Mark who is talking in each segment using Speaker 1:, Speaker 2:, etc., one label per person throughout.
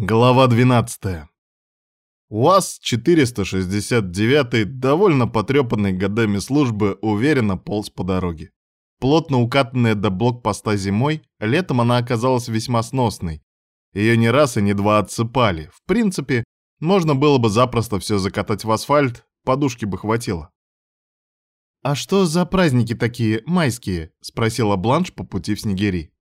Speaker 1: Глава 12. УАЗ-469, довольно потрепанный годами службы, уверенно полз по дороге. Плотно укатанная до блокпоста зимой, летом она оказалась весьма сносной. Ее не раз и не два отсыпали. В принципе, можно было бы запросто все закатать в асфальт, подушки бы хватило. «А что за праздники такие, майские?» — спросила Бланш по пути в Снегири.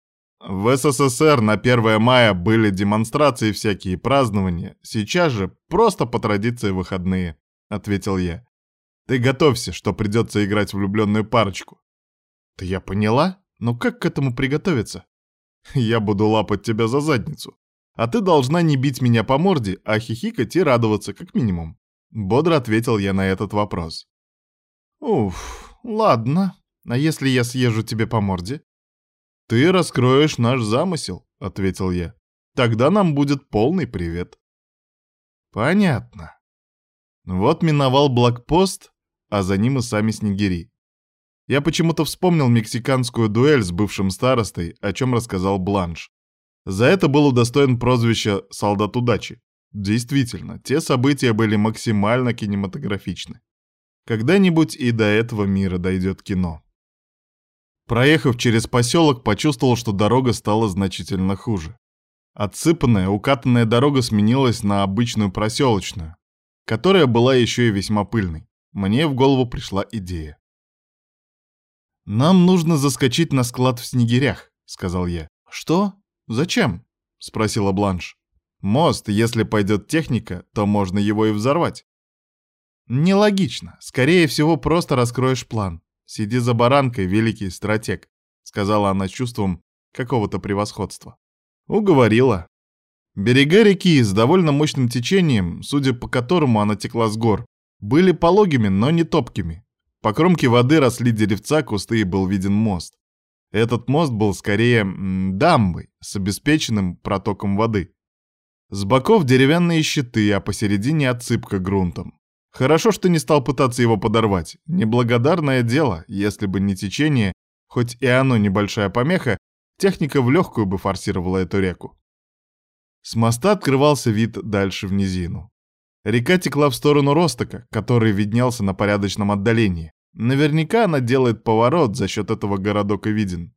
Speaker 1: В СССР на 1 мая были демонстрации всякие, празднования. Сейчас же просто по традиции выходные, ответил я. Ты готовься, что придется играть влюбленную парочку. Да я поняла, но как к этому приготовиться? Я буду лапать тебя за задницу. А ты должна не бить меня по морде, а хихикать и радоваться, как минимум. Бодро ответил я на этот вопрос. Уф, ладно. А если я съезжу тебе по морде? «Ты раскроешь наш замысел», — ответил я. «Тогда нам будет полный привет». «Понятно». Вот миновал блокпост, а за ним и сами снегири. Я почему-то вспомнил мексиканскую дуэль с бывшим старостой, о чем рассказал Бланш. За это был удостоен прозвища «Солдат удачи». Действительно, те события были максимально кинематографичны. Когда-нибудь и до этого мира дойдет кино. Проехав через поселок, почувствовал, что дорога стала значительно хуже. Отсыпанная, укатанная дорога сменилась на обычную проселочную, которая была еще и весьма пыльной. Мне в голову пришла идея. «Нам нужно заскочить на склад в Снегирях», — сказал я. «Что? Зачем?» — спросила Бланш. «Мост, если пойдет техника, то можно его и взорвать». «Нелогично. Скорее всего, просто раскроешь план. Сиди за баранкой, великий стратег», — сказала она чувством какого-то превосходства. Уговорила. Берега реки с довольно мощным течением, судя по которому она текла с гор, были пологими, но не топкими. По кромке воды росли деревца, кусты и был виден мост. Этот мост был скорее дамбой с обеспеченным протоком воды. С боков деревянные щиты, а посередине отсыпка грунтом. Хорошо, что не стал пытаться его подорвать. Неблагодарное дело, если бы не течение, хоть и оно небольшая помеха, техника в легкую бы форсировала эту реку. С моста открывался вид дальше в низину. Река текла в сторону Ростока, который виднелся на порядочном отдалении. Наверняка она делает поворот, за счет этого городок и виден.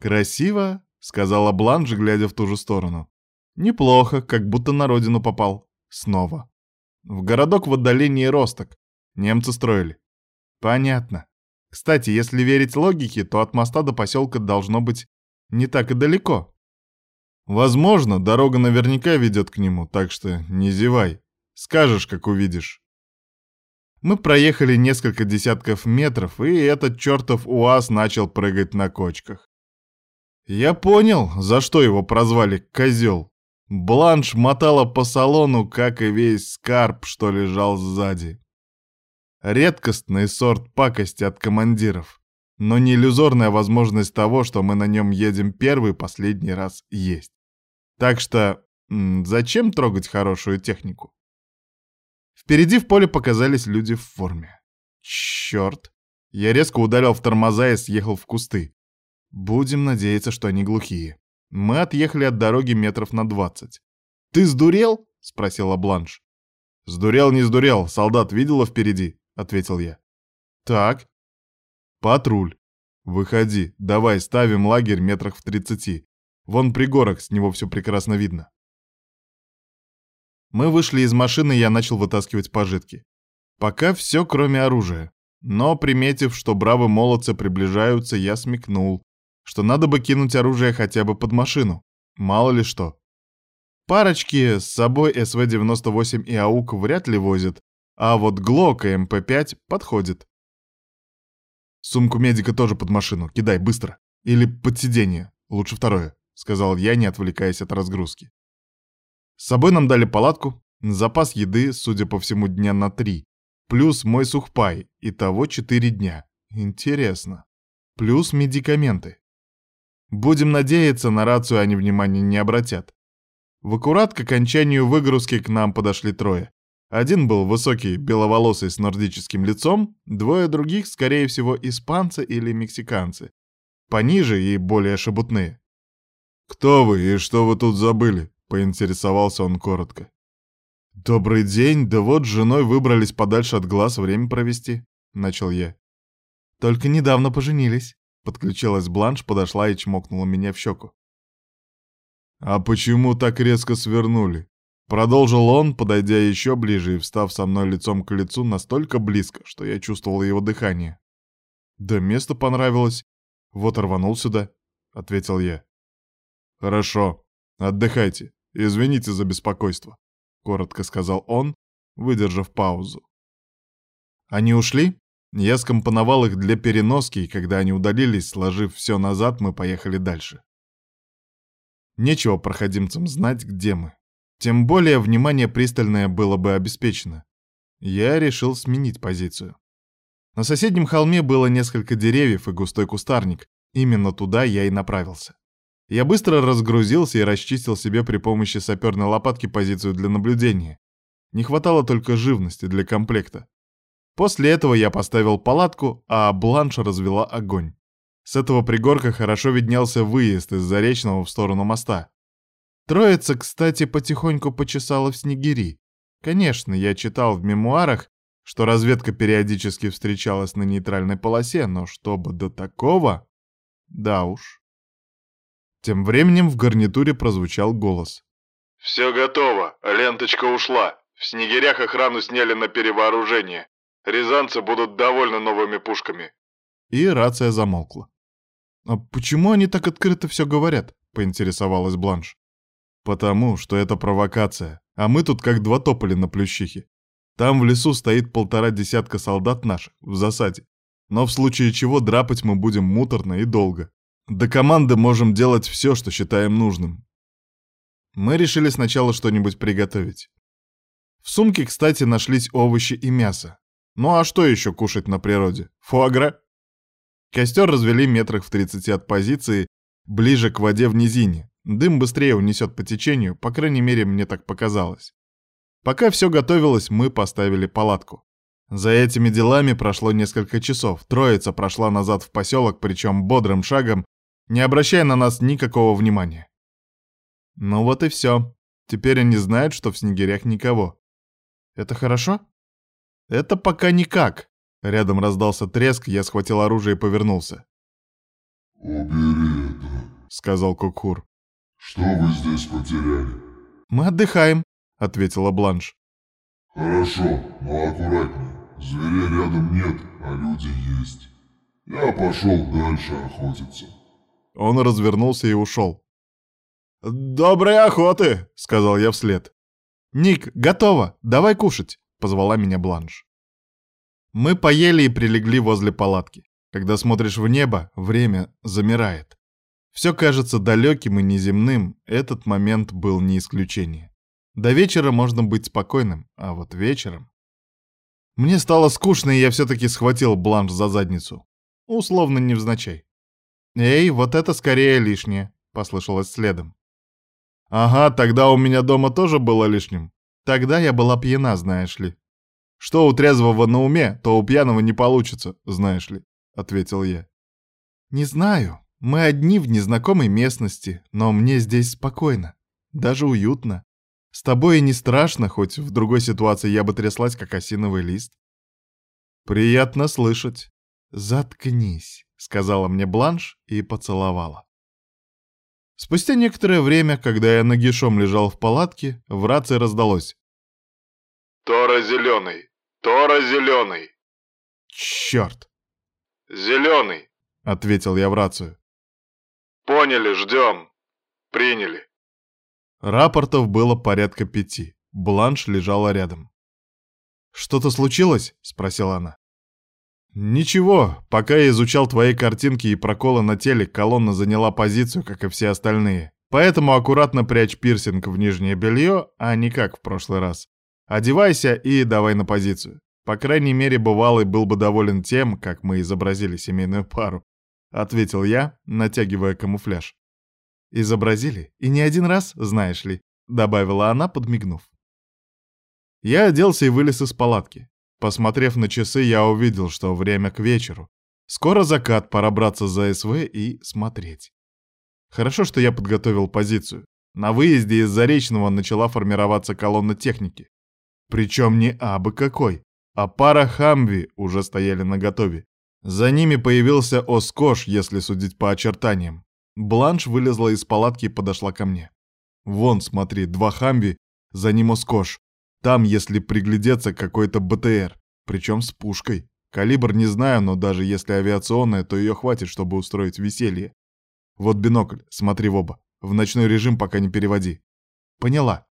Speaker 1: «Красиво», — сказала Бланш, глядя в ту же сторону. «Неплохо, как будто на родину попал. Снова». В городок в отдалении Росток. Немцы строили. Понятно. Кстати, если верить логике, то от моста до поселка должно быть не так и далеко. Возможно, дорога наверняка ведет к нему, так что не зевай. Скажешь, как увидишь. Мы проехали несколько десятков метров, и этот чертов УАЗ начал прыгать на кочках. Я понял, за что его прозвали «козел». Бланш мотала по салону, как и весь скарб, что лежал сзади. Редкостный сорт пакости от командиров, но не иллюзорная возможность того, что мы на нем едем первый последний раз есть. Так что зачем трогать хорошую технику? Впереди в поле показались люди в форме. Черт! Я резко ударил в тормоза и съехал в кусты. Будем надеяться, что они глухие. Мы отъехали от дороги метров на двадцать. «Ты сдурел?» — спросила Бланш. «Сдурел, не сдурел, солдат видела впереди», — ответил я. «Так». «Патруль. Выходи, давай ставим лагерь метрах в тридцати. Вон пригорок, с него все прекрасно видно». Мы вышли из машины, я начал вытаскивать пожитки. Пока все, кроме оружия. Но, приметив, что бравы молодцы приближаются, я смекнул что надо бы кинуть оружие хотя бы под машину. Мало ли что. Парочки с собой СВ-98 и АУК вряд ли возят, а вот ГЛОК и МП-5 подходит. Сумку медика тоже под машину, кидай быстро. Или под сиденье, лучше второе, сказал я, не отвлекаясь от разгрузки. С собой нам дали палатку, запас еды, судя по всему, дня на три, плюс мой сухпай, итого четыре дня. Интересно. Плюс медикаменты. Будем надеяться, на рацию они внимания не обратят. В аккурат к окончанию выгрузки к нам подошли трое. Один был высокий, беловолосый с нордическим лицом, двое других, скорее всего, испанцы или мексиканцы. Пониже и более шебутные. «Кто вы и что вы тут забыли?» — поинтересовался он коротко. «Добрый день, да вот с женой выбрались подальше от глаз время провести», — начал я. «Только недавно поженились», — подключилась Бланш, подошла и чмокнула меня в щеку. «А почему так резко свернули?» Продолжил он, подойдя еще ближе и встав со мной лицом к лицу настолько близко, что я чувствовал его дыхание. «Да место понравилось. Вот рванул сюда», — ответил я. «Хорошо. Отдыхайте. Извините за беспокойство», — коротко сказал он, выдержав паузу. Они ушли? Я скомпоновал их для переноски, и когда они удалились, сложив все назад, мы поехали дальше. Нечего проходимцам знать, где мы. Тем более внимание пристальное было бы обеспечено. Я решил сменить позицию. На соседнем холме было несколько деревьев и густой кустарник. Именно туда я и направился. Я быстро разгрузился и расчистил себе при помощи саперной лопатки позицию для наблюдения. Не хватало только живности для комплекта. После этого я поставил палатку, а Бланш развела огонь. С этого пригорка хорошо виднелся выезд из Заречного в сторону моста. Троица, кстати, потихоньку почесала в снегири. Конечно, я читал в мемуарах, что разведка периодически встречалась на нейтральной полосе, но чтобы до такого... Да уж. Тем временем в гарнитуре прозвучал голос.
Speaker 2: «Все готово, ленточка ушла. В снегирях охрану сняли на перевооружение. Рязанцы будут довольны новыми пушками».
Speaker 1: И рация замолкла. «А почему они так открыто все говорят?» — поинтересовалась Бланш. «Потому что это провокация, а мы тут как два тополя на плющихе. Там в лесу стоит полтора десятка солдат наших, в засаде. Но в случае чего драпать мы будем муторно и долго. До команды можем делать все, что считаем нужным». Мы решили сначала что-нибудь приготовить. В сумке, кстати, нашлись овощи и мясо. Ну а что еще кушать на природе? Фуагра? Костер развели метрах в 30 от позиции, ближе к воде в низине. Дым быстрее унесет по течению, по крайней мере, мне так показалось. Пока все готовилось, мы поставили палатку. За этими делами прошло несколько часов. Троица прошла назад в поселок, причем бодрым шагом, не обращая на нас никакого внимания. Ну вот и все. Теперь они знают, что в снегирях никого. Это хорошо? Это пока никак. Рядом раздался треск, я схватил оружие и повернулся.
Speaker 3: «Убери это», —
Speaker 1: сказал Кукхур.
Speaker 3: «Что вы здесь потеряли?»
Speaker 1: «Мы отдыхаем», — ответила Бланш.
Speaker 3: «Хорошо, но аккуратнее. Зверей рядом нет, а люди есть. Я пошел дальше охотиться».
Speaker 1: Он развернулся и ушел. «Доброй охоты!» — сказал я вслед. «Ник, готово! Давай кушать!» — позвала меня Бланш. Мы поели и прилегли возле палатки. Когда смотришь в небо, время замирает. Все кажется далеким и неземным, этот момент был не исключение. До вечера можно быть спокойным, а вот вечером... Мне стало скучно, и я все-таки схватил бланш за задницу. Условно невзначай. «Эй, вот это скорее лишнее», — послышалось следом. «Ага, тогда у меня дома тоже было лишним. Тогда я была пьяна, знаешь ли», что у трезвого на уме, то у пьяного не получится, знаешь ли, ответил я. Не знаю. Мы одни в незнакомой местности, но мне здесь спокойно, даже уютно. С тобой и не страшно, хоть в другой ситуации я бы тряслась, как осиновый лист. Приятно слышать. Заткнись, сказала мне Бланш и поцеловала. Спустя некоторое время, когда я нагишом лежал в палатке, в рации раздалось.
Speaker 2: «Тора зеленый! Тора зеленый.
Speaker 1: Черт.
Speaker 2: Зеленый,
Speaker 1: ответил я в рацию.
Speaker 2: Поняли, ждем. Приняли.
Speaker 1: Рапортов было порядка пяти. Бланш лежала рядом. «Что-то случилось?» — спросила она. «Ничего, пока я изучал твои картинки и проколы на теле, колонна заняла позицию, как и все остальные. Поэтому аккуратно прячь пирсинг в нижнее белье, а не как в прошлый раз. Одевайся и давай на позицию. По крайней мере, бывалый был бы доволен тем, как мы изобразили семейную пару, ответил я, натягивая камуфляж. Изобразили, и не один раз, знаешь ли, добавила она, подмигнув. Я оделся и вылез из палатки. Посмотрев на часы, я увидел, что время к вечеру. Скоро закат, пора браться за СВ и смотреть. Хорошо, что я подготовил позицию. На выезде из Заречного начала формироваться колонна техники. Причем не абы какой, а пара хамви уже стояли наготове. За ними появился Оскош, если судить по очертаниям. Бланш вылезла из палатки и подошла ко мне. Вон, смотри, два хамви, за ним Оскош. Там, если приглядеться, какой-то БТР, причем с пушкой. Калибр не знаю, но даже если авиационная, то ее хватит, чтобы устроить веселье. Вот бинокль, смотри в оба. В ночной режим пока не переводи. Поняла.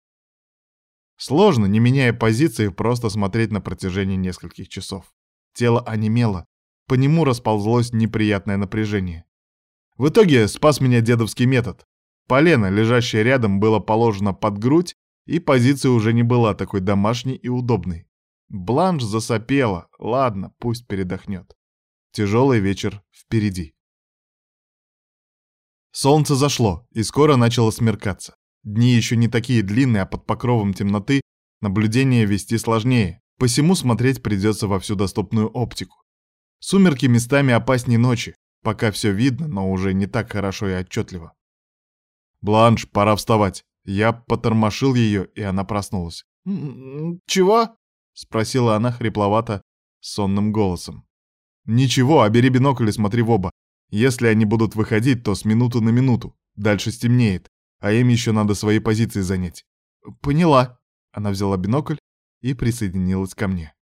Speaker 1: Сложно, не меняя позиции, просто смотреть на протяжении нескольких часов. Тело онемело, по нему расползлось неприятное напряжение. В итоге спас меня дедовский метод. Полено, лежащее рядом, было положено под грудь, и позиция уже не была такой домашней и удобной. Бланш засопела, ладно, пусть передохнет. Тяжелый вечер впереди. Солнце зашло, и скоро начало смеркаться. Дни еще не такие длинные, а под покровом темноты наблюдение вести сложнее, посему смотреть придется во всю доступную оптику. Сумерки местами опаснее ночи, пока все видно, но уже не так хорошо и отчетливо. «Бланш, пора вставать». Я потормошил ее, и она проснулась.
Speaker 4: «Чего?»
Speaker 1: — спросила она хрипловато, сонным голосом. «Ничего, а бери бинокль и смотри в оба. Если они будут выходить, то с минуты на минуту. Дальше стемнеет а им еще надо свои позиции занять. Поняла. Она взяла бинокль и присоединилась ко мне.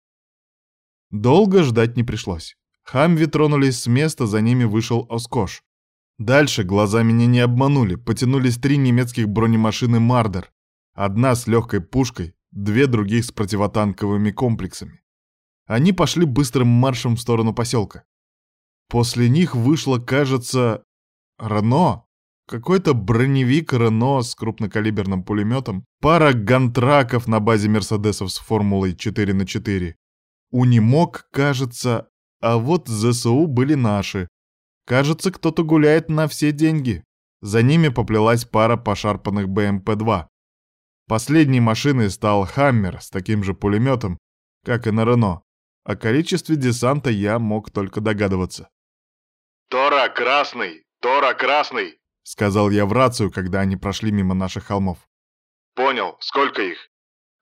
Speaker 1: Долго ждать не пришлось. Хамви тронулись с места, за ними вышел Оскош. Дальше глаза меня не обманули, потянулись три немецких бронемашины «Мардер». Одна с легкой пушкой, две других с противотанковыми комплексами. Они пошли быстрым маршем в сторону поселка. После них вышло, кажется, Рено какой-то броневик Рено с крупнокалиберным пулеметом, пара гантраков на базе Мерседесов с формулой 4 на 4 Унимок, кажется, а вот ЗСУ были наши. Кажется, кто-то гуляет на все деньги. За ними поплелась пара пошарпанных БМП-2. Последней машиной стал «Хаммер» с таким же пулеметом, как и на Рено. О количестве десанта я мог только догадываться.
Speaker 2: «Тора красный! Тора красный!»
Speaker 1: — сказал я в рацию, когда они прошли мимо наших холмов.
Speaker 2: «Понял. Сколько их?»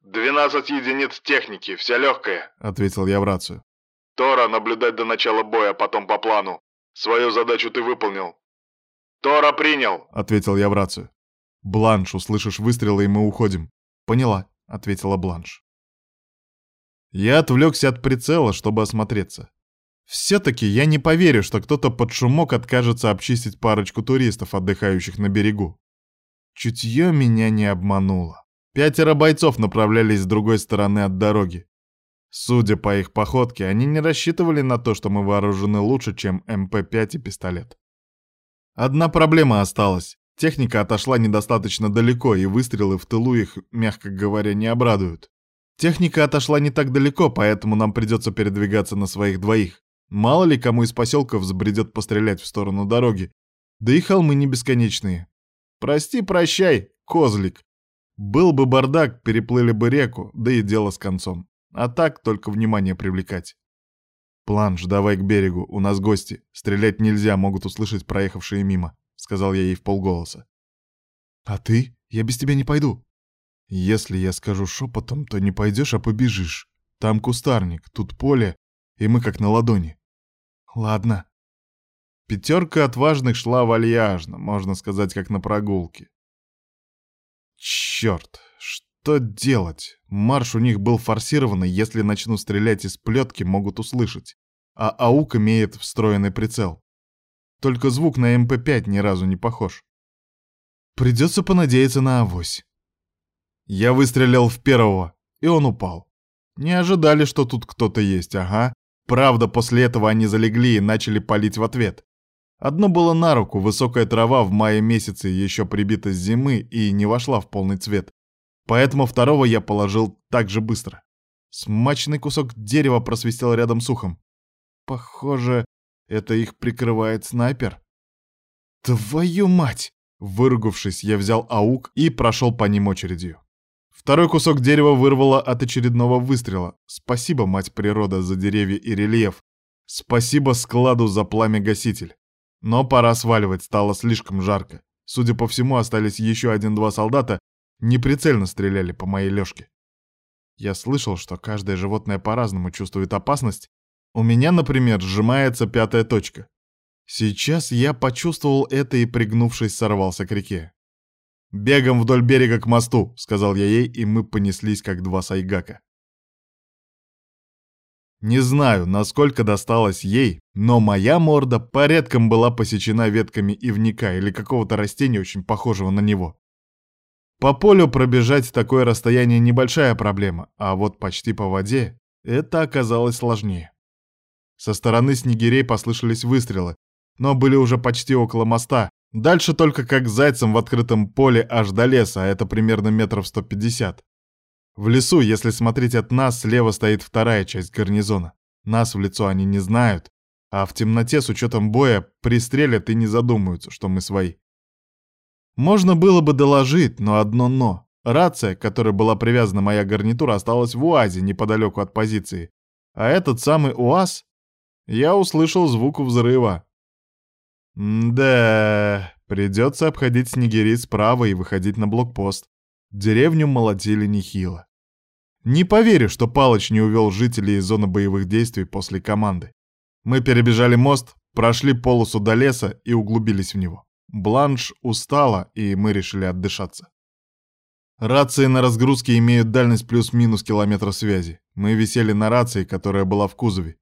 Speaker 2: «Двенадцать единиц техники, вся легкая», —
Speaker 1: ответил я в рацию.
Speaker 2: «Тора, наблюдать до начала боя, потом по плану. Свою задачу ты выполнил». «Тора принял», —
Speaker 1: ответил я в рацию. «Бланш, услышишь выстрелы, и мы уходим». «Поняла», — ответила Бланш. Я отвлекся от прицела, чтобы осмотреться. Все-таки я не поверю, что кто-то под шумок откажется обчистить парочку туристов, отдыхающих на берегу. Чутье меня не обмануло. Пятеро бойцов направлялись с другой стороны от дороги. Судя по их походке, они не рассчитывали на то, что мы вооружены лучше, чем МП-5 и пистолет. Одна проблема осталась. Техника отошла недостаточно далеко, и выстрелы в тылу их, мягко говоря, не обрадуют. Техника отошла не так далеко, поэтому нам придется передвигаться на своих двоих. Мало ли кому из поселков забредет пострелять в сторону дороги. Да и холмы не бесконечные. Прости, прощай, козлик. Был бы бардак, переплыли бы реку, да и дело с концом. А так только внимание привлекать. «Планш, давай к берегу, у нас гости. Стрелять нельзя, могут услышать проехавшие мимо», — сказал я ей в полголоса. «А ты? Я без тебя не пойду». «Если я скажу шепотом, то не пойдешь, а побежишь. Там кустарник, тут поле, и мы как на ладони. Ладно. Пятерка отважных шла вальяжно, можно сказать, как на прогулке. Черт, что делать? Марш у них был форсированный, если начну стрелять из плетки, могут услышать. А АУК имеет встроенный прицел. Только звук на МП-5 ни разу не похож. Придется понадеяться на авось. Я выстрелил в первого, и он упал. Не ожидали, что тут кто-то есть, ага. Правда, после этого они залегли и начали палить в ответ. Одно было на руку, высокая трава в мае месяце еще прибита с зимы и не вошла в полный цвет. Поэтому второго я положил так же быстро. Смачный кусок дерева просвистел рядом с ухом. Похоже, это их прикрывает снайпер. Твою мать! Выругавшись, я взял аук и прошел по ним очередью. Второй кусок дерева вырвало от очередного выстрела. Спасибо, мать природа, за деревья и рельеф. Спасибо складу за пламя-гаситель. Но пора сваливать, стало слишком жарко. Судя по всему, остались еще один-два солдата, неприцельно стреляли по моей лёжке. Я слышал, что каждое животное по-разному чувствует опасность. У меня, например, сжимается пятая точка. Сейчас я почувствовал это и, пригнувшись, сорвался к реке. «Бегом вдоль берега к мосту», — сказал я ей, и мы понеслись, как два сайгака. Не знаю, насколько досталось ей, но моя морда порядком была посечена ветками ивника или какого-то растения, очень похожего на него. По полю пробежать такое расстояние небольшая проблема, а вот почти по воде это оказалось сложнее. Со стороны снегирей послышались выстрелы, но были уже почти около моста. Дальше только как зайцем в открытом поле аж до леса, а это примерно метров 150. В лесу, если смотреть от нас, слева стоит вторая часть гарнизона. Нас в лицо они не знают, а в темноте с учетом боя пристрелят и не задумаются, что мы свои. Можно было бы доложить, но одно «но». Рация, к которой была привязана моя гарнитура, осталась в УАЗе неподалеку от позиции. А этот самый УАЗ... Я услышал звук взрыва. да, придется обходить снегири справа и выходить на блокпост. Деревню молотили нехило. Не поверю, что Палыч не увел жителей из зоны боевых действий после команды. Мы перебежали мост, прошли полосу до леса и углубились в него. Бланш устала, и мы решили отдышаться. Рации на разгрузке имеют дальность плюс-минус километра связи. Мы висели на рации, которая была в кузове.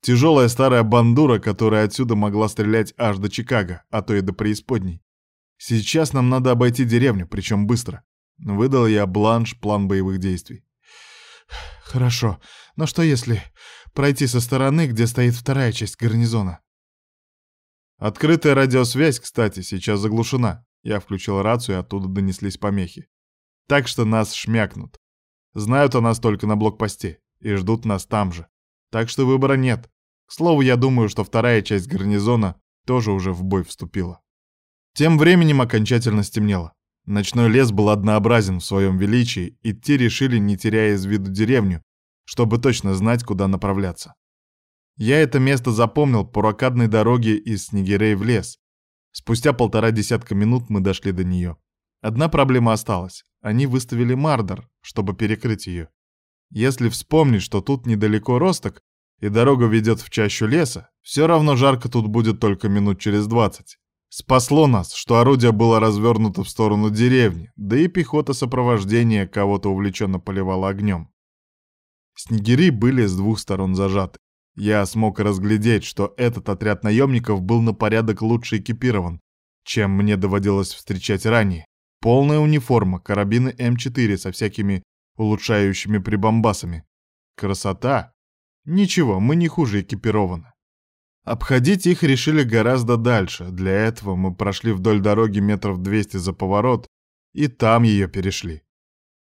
Speaker 1: Тяжелая старая бандура, которая отсюда могла стрелять аж до Чикаго, а то и до преисподней. Сейчас нам надо обойти деревню, причем быстро. Выдал я бланш план боевых действий. Хорошо, но что если пройти со стороны, где стоит вторая часть гарнизона? Открытая радиосвязь, кстати, сейчас заглушена. Я включил рацию, и оттуда донеслись помехи. Так что нас шмякнут. Знают о нас только на блокпосте и ждут нас там же. Так что выбора нет. К слову, я думаю, что вторая часть гарнизона тоже уже в бой вступила. Тем временем окончательно стемнело. Ночной лес был однообразен в своем величии, идти решили, не теряя из виду деревню, чтобы точно знать, куда направляться. Я это место запомнил по ракадной дороге из Снегирей в лес. Спустя полтора десятка минут мы дошли до нее. Одна проблема осталась. Они выставили мардер, чтобы перекрыть ее. Если вспомнить, что тут недалеко росток, и дорога ведет в чащу леса, все равно жарко тут будет только минут через двадцать. Спасло нас, что орудие было развернуто в сторону деревни, да и пехота сопровождения кого-то увлеченно поливала огнем. Снегири были с двух сторон зажаты. Я смог разглядеть, что этот отряд наемников был на порядок лучше экипирован, чем мне доводилось встречать ранее. Полная униформа, карабины М4 со всякими улучшающими прибамбасами. Красота! Ничего, мы не хуже экипированы. Обходить их решили гораздо дальше. Для этого мы прошли вдоль дороги метров 200 за поворот, и там ее перешли.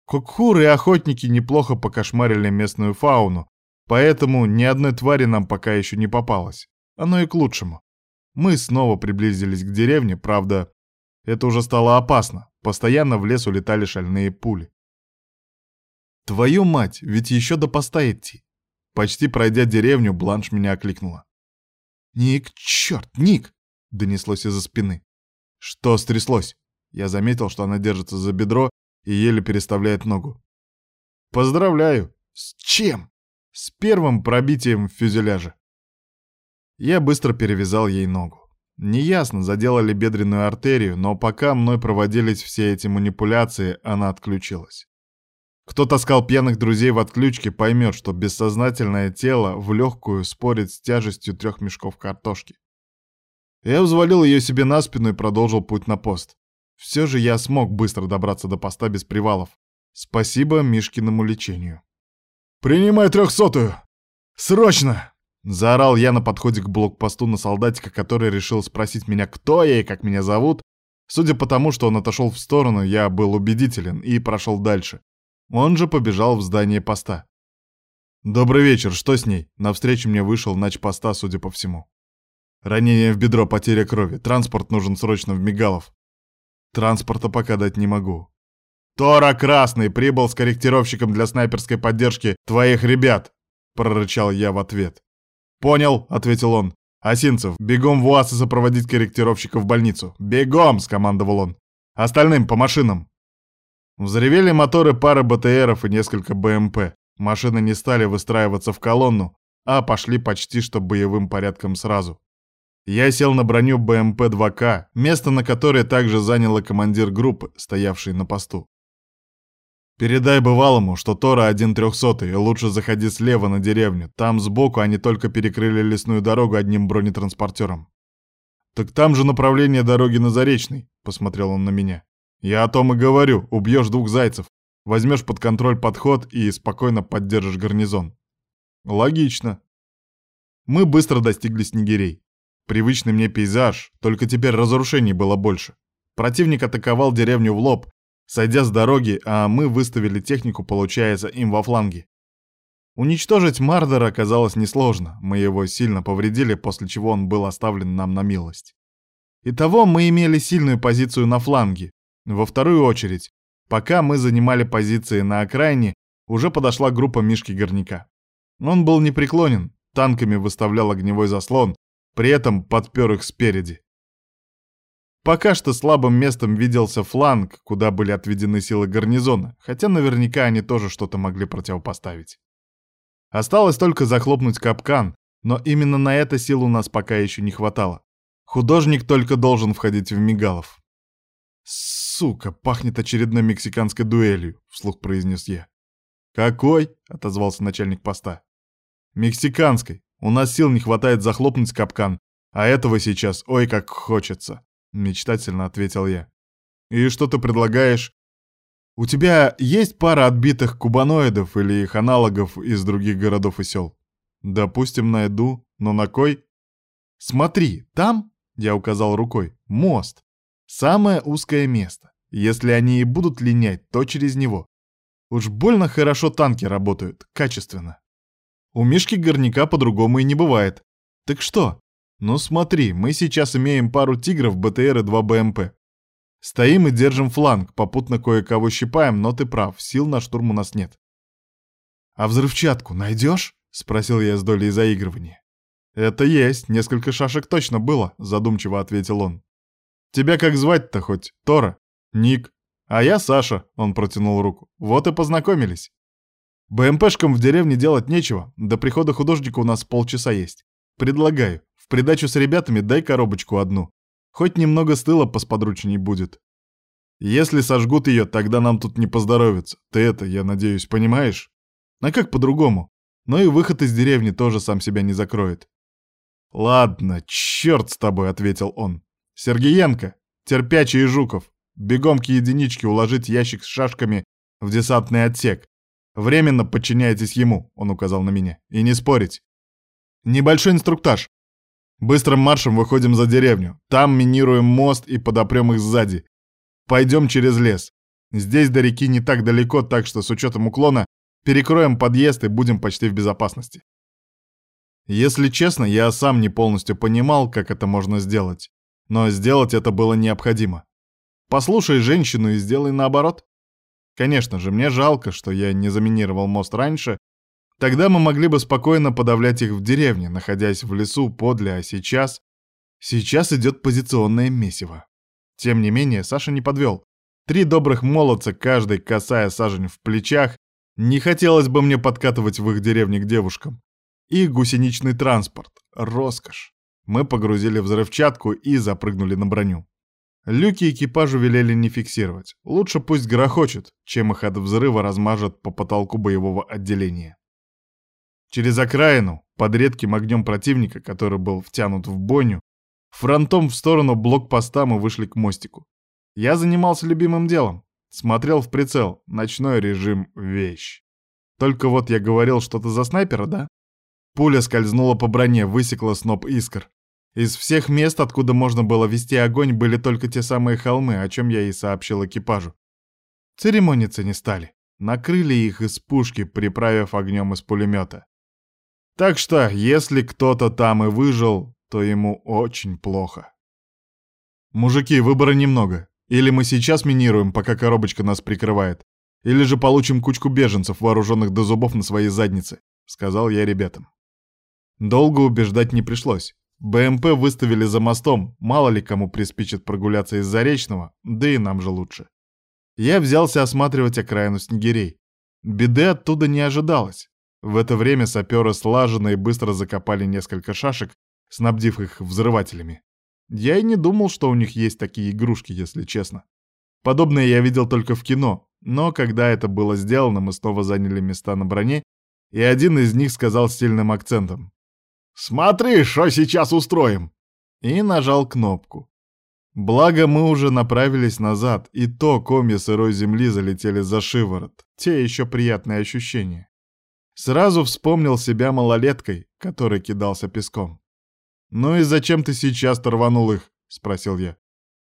Speaker 1: Кукхуры и охотники неплохо покошмарили местную фауну, поэтому ни одной твари нам пока еще не попалось. Оно и к лучшему. Мы снова приблизились к деревне, правда, это уже стало опасно. Постоянно в лес улетали шальные пули. Твою мать, ведь еще до поста идти. Почти пройдя деревню, Бланш меня окликнула. «Ник, черт, Ник!» — донеслось из-за спины. «Что стряслось?» Я заметил, что она держится за бедро и еле переставляет ногу. «Поздравляю!» «С чем?» «С первым пробитием в фюзеляже». Я быстро перевязал ей ногу. Неясно, задела ли бедренную артерию, но пока мной проводились все эти манипуляции, она отключилась. Кто таскал пьяных друзей в отключке, поймет, что бессознательное тело в легкую спорит с тяжестью трех мешков картошки. Я взвалил ее себе на спину и продолжил путь на пост. Все же я смог быстро добраться до поста без привалов. Спасибо Мишкиному лечению. «Принимай трехсотую! Срочно!» Заорал я на подходе к блокпосту на солдатика, который решил спросить меня, кто я и как меня зовут. Судя по тому, что он отошел в сторону, я был убедителен и прошел дальше. Он же побежал в здание поста. «Добрый вечер, что с ней?» Навстречу мне вышел начпоста, судя по всему. «Ранение в бедро, потеря крови. Транспорт нужен срочно в Мигалов». «Транспорта пока дать не могу». «Тора Красный прибыл с корректировщиком для снайперской поддержки твоих ребят!» — прорычал я в ответ. «Понял», — ответил он. «Осинцев, бегом в УАЗ и сопроводить корректировщика в больницу! Бегом!» — скомандовал он. «Остальным по машинам!» Взревели моторы пары БТРов и несколько БМП. Машины не стали выстраиваться в колонну, а пошли почти что боевым порядком сразу. Я сел на броню БМП-2К, место на которое также заняла командир группы, стоявший на посту. «Передай бывалому, что Тора один трехсотый, и лучше заходи слева на деревню. Там сбоку они только перекрыли лесную дорогу одним бронетранспортером». «Так там же направление дороги на Заречный», — посмотрел он на меня. Я о том и говорю, убьешь двух зайцев, возьмешь под контроль подход и спокойно поддержишь гарнизон. Логично. Мы быстро достигли снегирей. Привычный мне пейзаж, только теперь разрушений было больше. Противник атаковал деревню в лоб, сойдя с дороги, а мы выставили технику, получается, им во фланге. Уничтожить Мардера оказалось несложно, мы его сильно повредили, после чего он был оставлен нам на милость. Итого мы имели сильную позицию на фланге, во вторую очередь, пока мы занимали позиции на окраине, уже подошла группа Мишки Горняка. Он был непреклонен, танками выставлял огневой заслон, при этом подпер их спереди. Пока что слабым местом виделся фланг, куда были отведены силы гарнизона, хотя наверняка они тоже что-то могли противопоставить. Осталось только захлопнуть капкан, но именно на это сил у нас пока еще не хватало. Художник только должен входить в Мигалов. «Сука, пахнет очередной мексиканской дуэлью», — вслух произнес я. «Какой?» — отозвался начальник поста. «Мексиканской. У нас сил не хватает захлопнуть капкан, а этого сейчас ой как хочется», — мечтательно ответил я. «И что ты предлагаешь?» «У тебя есть пара отбитых кубаноидов или их аналогов из других городов и сел?» «Допустим, найду. Но на кой?» «Смотри, там, — я указал рукой, — мост. Самое узкое место. Если они и будут линять, то через него. Уж больно хорошо танки работают, качественно. У Мишки горняка по-другому и не бывает. Так что? Ну смотри, мы сейчас имеем пару тигров, БТР и два БМП. Стоим и держим фланг, попутно кое-кого щипаем, но ты прав, сил на штурм у нас нет. «А взрывчатку найдешь?» — спросил я с долей заигрывания. «Это есть, несколько шашек точно было», — задумчиво ответил он. Тебя как звать-то хоть? Тора? Ник? А я Саша, он протянул руку. Вот и познакомились. БМПшкам в деревне делать нечего, до прихода художника у нас полчаса есть. Предлагаю, в придачу с ребятами дай коробочку одну. Хоть немного с тыла посподручней будет. Если сожгут ее, тогда нам тут не поздоровится. Ты это, я надеюсь, понимаешь? А как по-другому? Но и выход из деревни тоже сам себя не закроет. Ладно, черт с тобой, ответил он. «Сергеенко, Терпячий и Жуков, бегом к единичке уложить ящик с шашками в десантный отсек. Временно подчиняйтесь ему», — он указал на меня, — «и не спорить. Небольшой инструктаж. Быстрым маршем выходим за деревню. Там минируем мост и подопрем их сзади. Пойдем через лес. Здесь до реки не так далеко, так что с учетом уклона перекроем подъезд и будем почти в безопасности. Если честно, я сам не полностью понимал, как это можно сделать. Но сделать это было необходимо. Послушай женщину и сделай наоборот. Конечно же, мне жалко, что я не заминировал мост раньше. Тогда мы могли бы спокойно подавлять их в деревне, находясь в лесу подле, а сейчас... Сейчас идет позиционное месиво. Тем не менее, Саша не подвел. Три добрых молодца, каждый касая сажень в плечах, не хотелось бы мне подкатывать в их деревне к девушкам. И гусеничный транспорт. Роскошь. Мы погрузили взрывчатку и запрыгнули на броню. Люки экипажу велели не фиксировать. Лучше пусть грохочут, чем их от взрыва размажет по потолку боевого отделения. Через окраину, под редким огнем противника, который был втянут в бойню, фронтом в сторону блокпоста мы вышли к мостику. Я занимался любимым делом. Смотрел в прицел. Ночной режим — вещь. Только вот я говорил что-то за снайпера, да? Пуля скользнула по броне, высекла сноп искр. Из всех мест, откуда можно было вести огонь, были только те самые холмы, о чем я и сообщил экипажу. Церемониться не стали. Накрыли их из пушки, приправив огнем из пулемета. Так что, если кто-то там и выжил, то ему очень плохо. Мужики, выбора немного. Или мы сейчас минируем, пока коробочка нас прикрывает, или же получим кучку беженцев, вооруженных до зубов на своей заднице, сказал я ребятам. Долго убеждать не пришлось. БМП выставили за мостом, мало ли кому приспичит прогуляться из Заречного, да и нам же лучше. Я взялся осматривать окраину снегирей. Беды оттуда не ожидалось. В это время саперы слаженно и быстро закопали несколько шашек, снабдив их взрывателями. Я и не думал, что у них есть такие игрушки, если честно. Подобное я видел только в кино, но когда это было сделано, мы снова заняли места на броне, и один из них сказал с сильным акцентом. «Смотри, что сейчас устроим!» И нажал кнопку. Благо мы уже направились назад, и то комья сырой земли залетели за шиворот. Те еще приятные ощущения. Сразу вспомнил себя малолеткой, который кидался песком. «Ну и зачем ты сейчас торванул их?» — спросил я.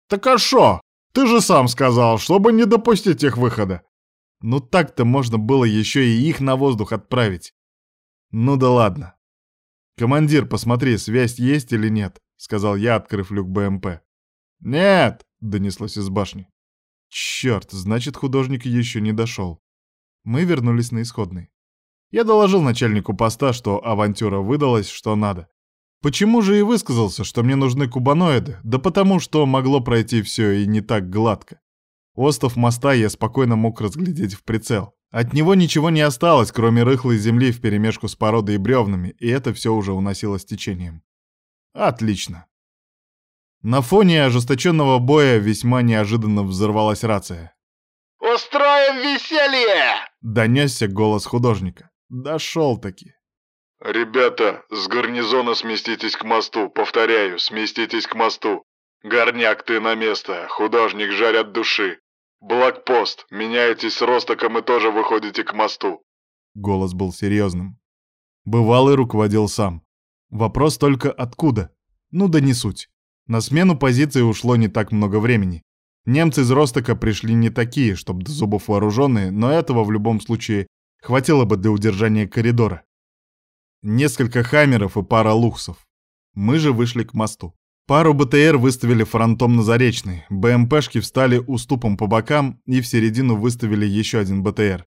Speaker 4: «Так а шо? Ты же сам сказал, чтобы не допустить их выхода».
Speaker 1: «Ну так-то можно было еще и их на воздух отправить». «Ну да ладно». «Командир, посмотри, связь есть или нет?» — сказал я, открыв люк БМП.
Speaker 4: «Нет!»
Speaker 1: — донеслось из башни. Черт, значит, художник еще не дошел. Мы вернулись на исходный. Я доложил начальнику поста, что авантюра выдалась, что надо. Почему же и высказался, что мне нужны кубаноиды? Да потому, что могло пройти все и не так гладко. Остов моста я спокойно мог разглядеть в прицел. От него ничего не осталось, кроме рыхлой земли вперемешку с породой и бревнами, и это все уже уносилось течением. Отлично. На фоне ожесточенного боя весьма неожиданно взорвалась рация.
Speaker 5: «Устроим веселье!»
Speaker 1: — донесся голос художника. Дошел-таки.
Speaker 2: «Ребята, с гарнизона сместитесь к мосту. Повторяю, сместитесь к мосту. Горняк, ты на место. Художник, жарь от души. Блокпост, меняетесь с Ростоком и тоже выходите к мосту».
Speaker 1: Голос был серьезным. Бывалый руководил сам. Вопрос только откуда? Ну да не суть. На смену позиции ушло не так много времени. Немцы из Ростока пришли не такие, чтобы до зубов вооруженные, но этого в любом случае хватило бы для удержания коридора. Несколько хаммеров и пара лухсов. Мы же вышли к мосту. Пару БТР выставили фронтом на Заречный, БМПшки встали уступом по бокам и в середину выставили еще один БТР.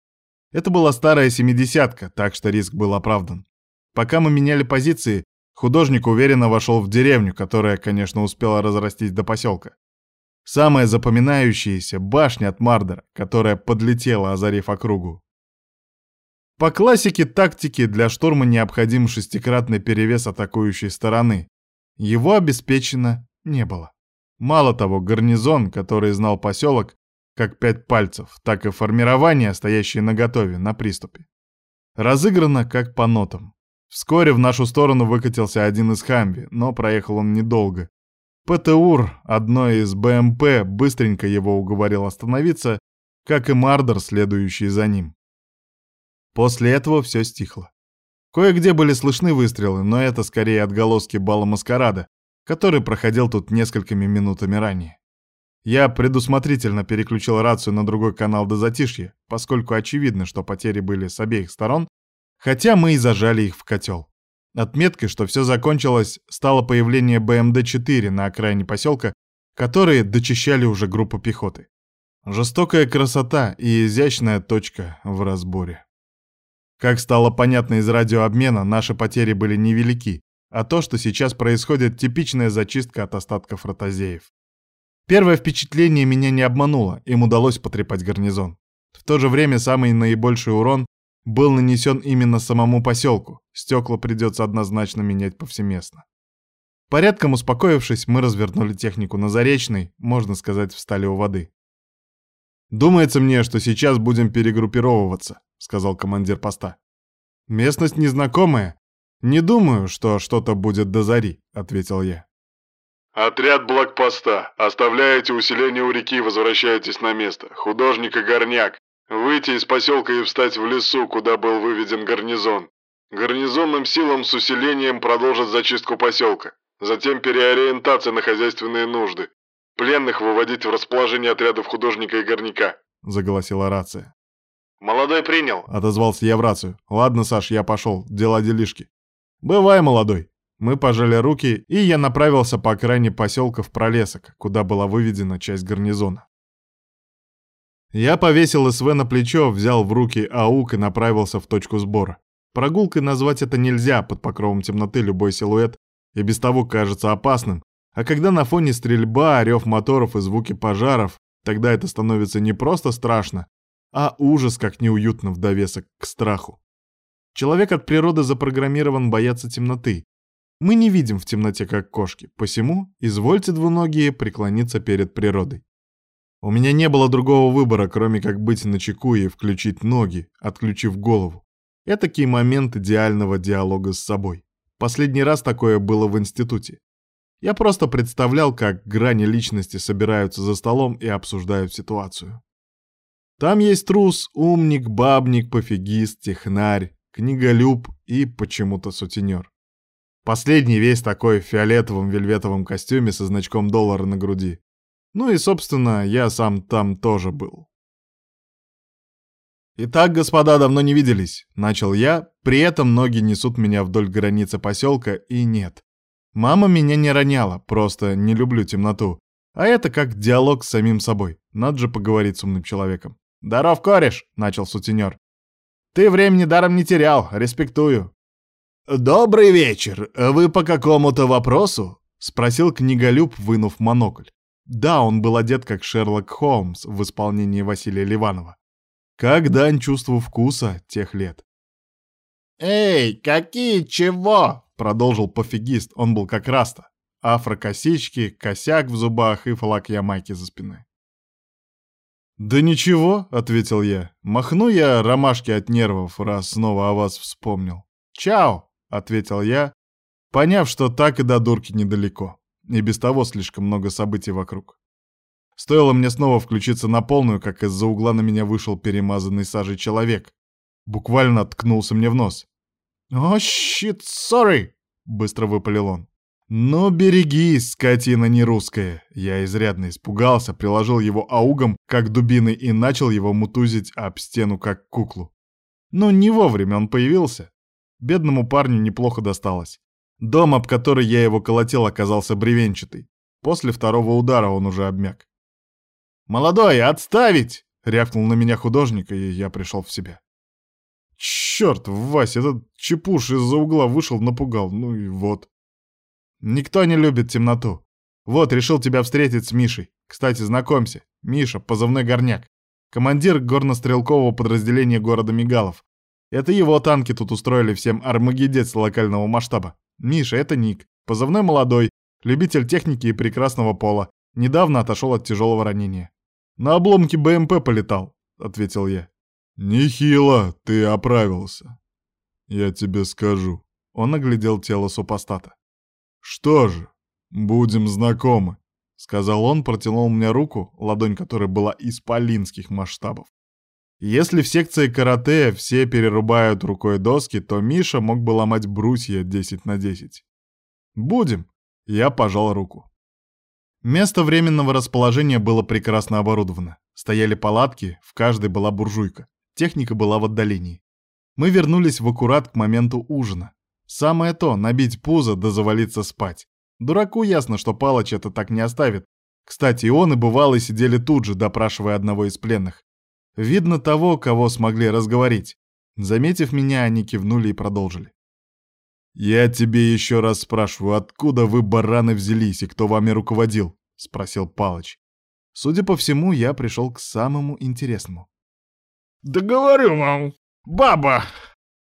Speaker 1: Это была старая семидесятка, так что риск был оправдан. Пока мы меняли позиции, Художник уверенно вошел в деревню, которая, конечно, успела разрастись до поселка. Самая запоминающаяся — башня от Мардера, которая подлетела, озарив округу. По классике тактики для штурма необходим шестикратный перевес атакующей стороны. Его обеспечено не было. Мало того, гарнизон, который знал поселок, как пять пальцев, так и формирование, стоящее наготове, на приступе. Разыграно как по нотам. Вскоре в нашу сторону выкатился один из Хамви, но проехал он недолго. ПТУР, одной из БМП, быстренько его уговорил остановиться, как и Мардер, следующий за ним. После этого все стихло. Кое-где были слышны выстрелы, но это скорее отголоски бала маскарада, который проходил тут несколькими минутами ранее. Я предусмотрительно переключил рацию на другой канал до затишья, поскольку очевидно, что потери были с обеих сторон, Хотя мы и зажали их в котел. Отметкой, что все закончилось, стало появление БМД-4 на окраине поселка, которые дочищали уже группу пехоты. Жестокая красота и изящная точка в разборе. Как стало понятно из радиообмена, наши потери были невелики, а то, что сейчас происходит, типичная зачистка от остатков ротозеев. Первое впечатление меня не обмануло, им удалось потрепать гарнизон. В то же время самый наибольший урон был нанесен именно самому поселку. Стекла придется однозначно менять повсеместно. Порядком успокоившись, мы развернули технику на Заречной, можно сказать, встали у воды. «Думается мне, что сейчас будем перегруппировываться», — сказал командир поста. «Местность незнакомая. Не думаю, что что-то будет до зари», — ответил я.
Speaker 2: «Отряд блокпоста. Оставляете усиление у реки и возвращаетесь на место. Художник и горняк. Выйти из поселка и встать в лесу, куда был выведен гарнизон. Гарнизонным силам с усилением продолжат зачистку поселка. Затем переориентация на хозяйственные нужды. Пленных выводить в расположение отрядов художника и горняка», —
Speaker 1: заголосила рация.
Speaker 5: «Молодой принял», —
Speaker 1: отозвался я в рацию. «Ладно, Саш, я пошел. Дела делишки». «Бывай, молодой». Мы пожали руки, и я направился по окраине поселка в Пролесок, куда была выведена часть гарнизона. Я повесил СВ на плечо, взял в руки АУК и направился в точку сбора. Прогулкой назвать это нельзя, под покровом темноты любой силуэт и без того кажется опасным, а когда на фоне стрельба, рев моторов и звуки пожаров, тогда это становится не просто страшно, а ужас как неуютно в довесок к страху. Человек от природы запрограммирован бояться темноты. Мы не видим в темноте, как кошки, посему извольте двуногие преклониться перед природой. У меня не было другого выбора, кроме как быть начеку и включить ноги, отключив голову. Этакий момент идеального диалога с собой. Последний раз такое было в институте. Я просто представлял, как грани личности собираются за столом и обсуждают ситуацию. Там есть трус, умник, бабник, пофигист, технарь, книголюб и почему-то сутенер. Последний весь такой в фиолетовом вельветовом костюме со значком доллара на груди. Ну и, собственно, я сам там тоже был. «Итак, господа, давно не виделись», — начал я, при этом ноги несут меня вдоль границы поселка, и нет. Мама меня не роняла, просто не люблю темноту. А это как диалог с самим собой, надо же поговорить с умным человеком. «Даров, кореш!» — начал сутенер. «Ты времени даром не терял, респектую». «Добрый вечер, вы по какому-то вопросу?» — спросил книголюб, вынув монокль. Да, он был одет как Шерлок Холмс в исполнении Василия Ливанова. Как дань чувству вкуса тех лет. «Эй, какие чего?» — продолжил пофигист, он был как раста. Афрокосички, косяк в зубах и флаг Ямайки за спиной. «Да ничего», — ответил я. «Махну я ромашки от нервов, раз снова о вас вспомнил». «Чао», — ответил я, поняв, что так и до дурки недалеко. И без того слишком много событий вокруг. Стоило мне снова включиться на полную, как из-за угла на меня вышел перемазанный сажей человек. Буквально ткнулся мне в нос. «О, щит, сори!» — быстро выпалил он. «Ну, берегись, скотина нерусская!» Я изрядно испугался, приложил его аугом, как дубиной, и начал его мутузить об стену, как куклу. Но не вовремя он появился. Бедному парню неплохо досталось. Дом, об который я его колотил, оказался бревенчатый. После второго удара он уже обмяк. «Молодой, отставить!» — рявкнул на меня художник, и я пришел в себя. Черт, Вась, этот чепуш из-за угла вышел, напугал, ну и вот. Никто не любит темноту. Вот, решил тебя встретить с Мишей. Кстати, знакомься, Миша, позывной горняк. Командир горнострелкового подразделения города Мигалов. Это его танки тут устроили всем армагедец локального масштаба. Миша, это Ник, позывной молодой, любитель техники и прекрасного пола. Недавно отошел от тяжелого ранения. На обломке БМП полетал, ответил я. Нехило ты оправился. Я тебе скажу. Он оглядел тело супостата. Что же, будем знакомы, сказал он, протянул мне руку, ладонь которой была исполинских масштабов. Если в секции карате все перерубают рукой доски, то Миша мог бы ломать брусья 10 на 10. Будем. Я пожал руку. Место временного расположения было прекрасно оборудовано. Стояли палатки, в каждой была буржуйка. Техника была в отдалении. Мы вернулись в аккурат к моменту ужина. Самое то — набить пузо да завалиться спать. Дураку ясно, что Палыч это так не оставит. Кстати, и он, и бывалый сидели тут же, допрашивая одного из пленных. Видно того, кого смогли разговорить. Заметив меня, они кивнули и продолжили. «Я тебе еще раз спрашиваю, откуда вы, бараны, взялись и кто вами руководил?» — спросил Палыч. Судя по всему, я пришел к самому интересному.
Speaker 4: «Да говорю вам, баба!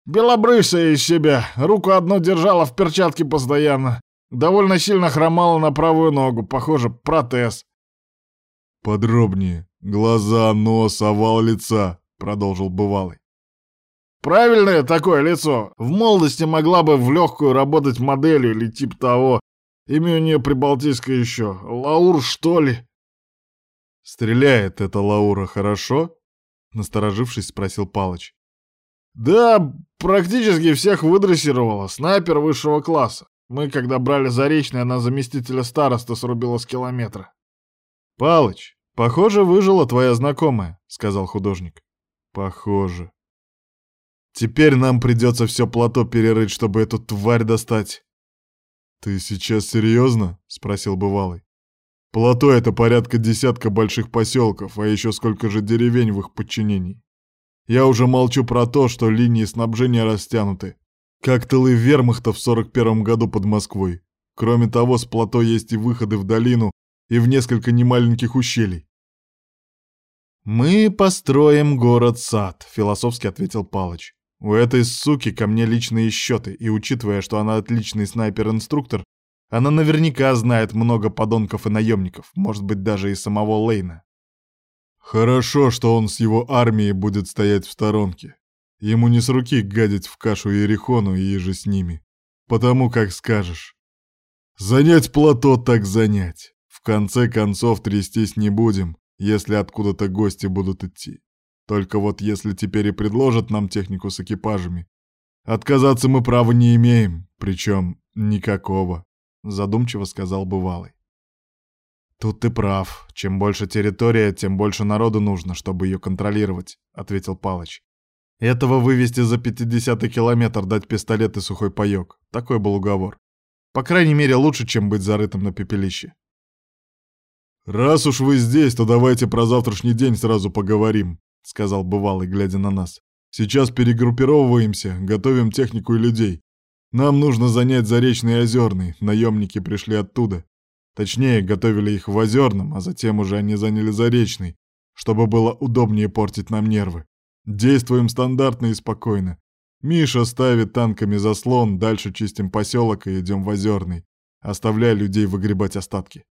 Speaker 4: Белобрысая из себя, руку одну держала в перчатке постоянно. Довольно сильно хромала на правую ногу, похоже, протез».
Speaker 3: «Подробнее», «Глаза, нос, овал лица», — продолжил бывалый.
Speaker 4: «Правильное такое лицо. В молодости могла бы в легкую работать моделью или типа того. Имя у нее прибалтийское еще. Лаур, что ли?»
Speaker 1: «Стреляет эта Лаура хорошо?» — насторожившись, спросил Палыч.
Speaker 4: «Да, практически всех выдрессировала. Снайпер высшего класса. Мы, когда брали Заречный, она заместителя староста срубила с километра».
Speaker 1: «Палыч, «Похоже, выжила твоя знакомая», — сказал художник. «Похоже. Теперь нам придется все плато перерыть, чтобы эту тварь достать». «Ты сейчас серьезно?» — спросил бывалый. «Плато — это порядка десятка больших поселков, а еще сколько же деревень в их подчинении. Я уже молчу про то, что линии снабжения растянуты, как тылы вермахта в сорок первом году под Москвой. Кроме того, с плато есть и выходы в долину, и в несколько немаленьких ущелий. «Мы построим город-сад», — философски ответил Палыч. «У этой суки ко мне личные счеты, и учитывая, что она отличный снайпер-инструктор, она наверняка знает много подонков и наемников, может быть, даже и самого Лейна. Хорошо, что он с его армией будет стоять в сторонке. Ему не с руки гадить в кашу Ерехону и же с ними. Потому как скажешь. Занять плато так занять. В конце концов трястись не будем, если откуда-то гости будут идти. Только вот если теперь и предложат нам технику с экипажами, отказаться мы права не имеем, причем никакого, задумчиво сказал бывалый. Тут ты прав. Чем больше территория, тем больше народу нужно, чтобы ее контролировать, ответил Палыч. Этого вывести за 50 километр, дать пистолет и сухой паёк. Такой был уговор. По крайней мере, лучше, чем быть зарытым на пепелище. «Раз уж вы здесь, то давайте про завтрашний день сразу поговорим», — сказал бывалый, глядя на нас. «Сейчас перегруппировываемся, готовим технику и людей. Нам нужно занять Заречный и Озерный, наемники пришли оттуда. Точнее, готовили их в Озерном, а затем уже они заняли Заречный, чтобы было удобнее портить нам нервы. Действуем стандартно и спокойно. Миша ставит танками заслон, дальше чистим поселок и идем в Озерный, оставляя людей выгребать остатки.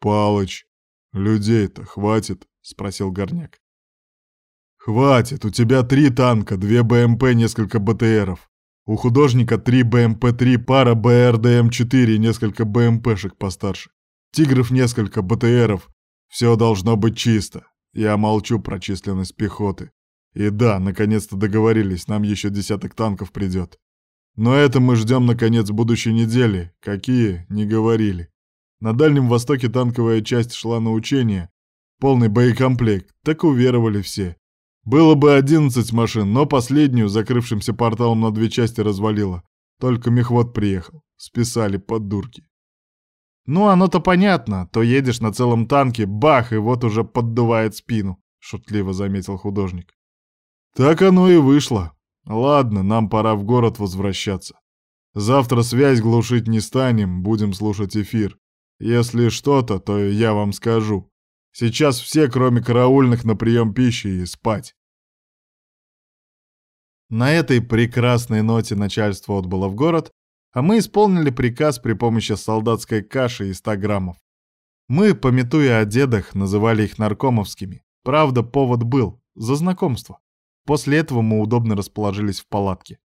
Speaker 1: «Палыч, людей-то хватит?» — спросил Горняк. «Хватит, у тебя три танка, две БМП, несколько БТРов. У художника три БМП-3, пара БРДМ-4 и несколько БМПшек постарше. Тигров несколько, БТРов. Все должно быть чисто. Я молчу про численность пехоты. И да, наконец-то договорились, нам еще десяток танков придет. Но это мы ждем на конец будущей недели. Какие, не говорили. На Дальнем Востоке танковая часть шла на учение, полный боекомплект, так уверовали все. Было бы 11 машин, но последнюю закрывшимся порталом на две части развалило. Только мехвод приехал. Списали под дурки. «Ну, оно-то понятно. То едешь на целом танке, бах, и вот уже поддувает спину», — шутливо заметил художник. «Так оно и вышло. Ладно, нам пора в город возвращаться. Завтра связь глушить не станем, будем слушать эфир. Если что-то, то я вам скажу. Сейчас все, кроме караульных, на прием пищи и спать. На этой прекрасной ноте начальство отбыло в город, а мы исполнили приказ при помощи солдатской каши и 100 граммов. Мы, пометуя о дедах, называли их наркомовскими. Правда, повод был — за знакомство. После этого мы удобно расположились в палатке.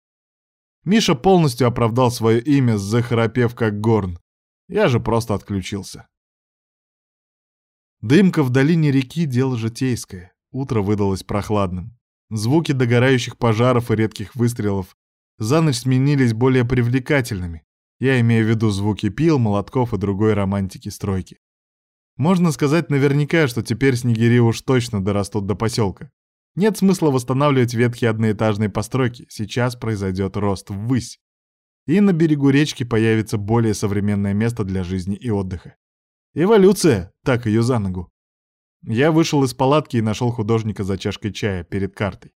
Speaker 1: Миша полностью оправдал свое имя, захрапев как горн. Я же просто отключился. Дымка в долине реки — дело житейское. Утро выдалось прохладным. Звуки догорающих пожаров и редких выстрелов за ночь сменились более привлекательными. Я имею в виду звуки пил, молотков и другой романтики стройки. Можно сказать наверняка, что теперь снегири уж точно дорастут до поселка. Нет смысла восстанавливать ветхие одноэтажные постройки, сейчас произойдет рост ввысь и на берегу речки появится более современное место для жизни и отдыха. Эволюция, так ее за ногу. Я вышел из палатки и нашел художника за чашкой чая перед картой.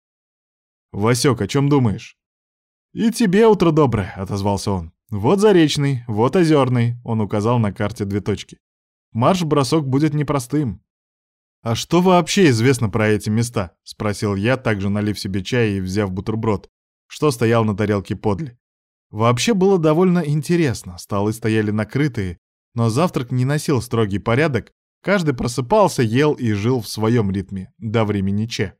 Speaker 1: «Васек, о чем думаешь?» «И тебе утро доброе», — отозвался он. «Вот Заречный, вот Озерный», — он указал на карте две точки. «Марш-бросок будет непростым». «А что вообще известно про эти места?» — спросил я, также налив себе чая и взяв бутерброд, что стоял на тарелке подле. Вообще было довольно интересно, столы стояли накрытые, но завтрак не носил строгий порядок, каждый просыпался, ел и жил в своем ритме, до времени Че.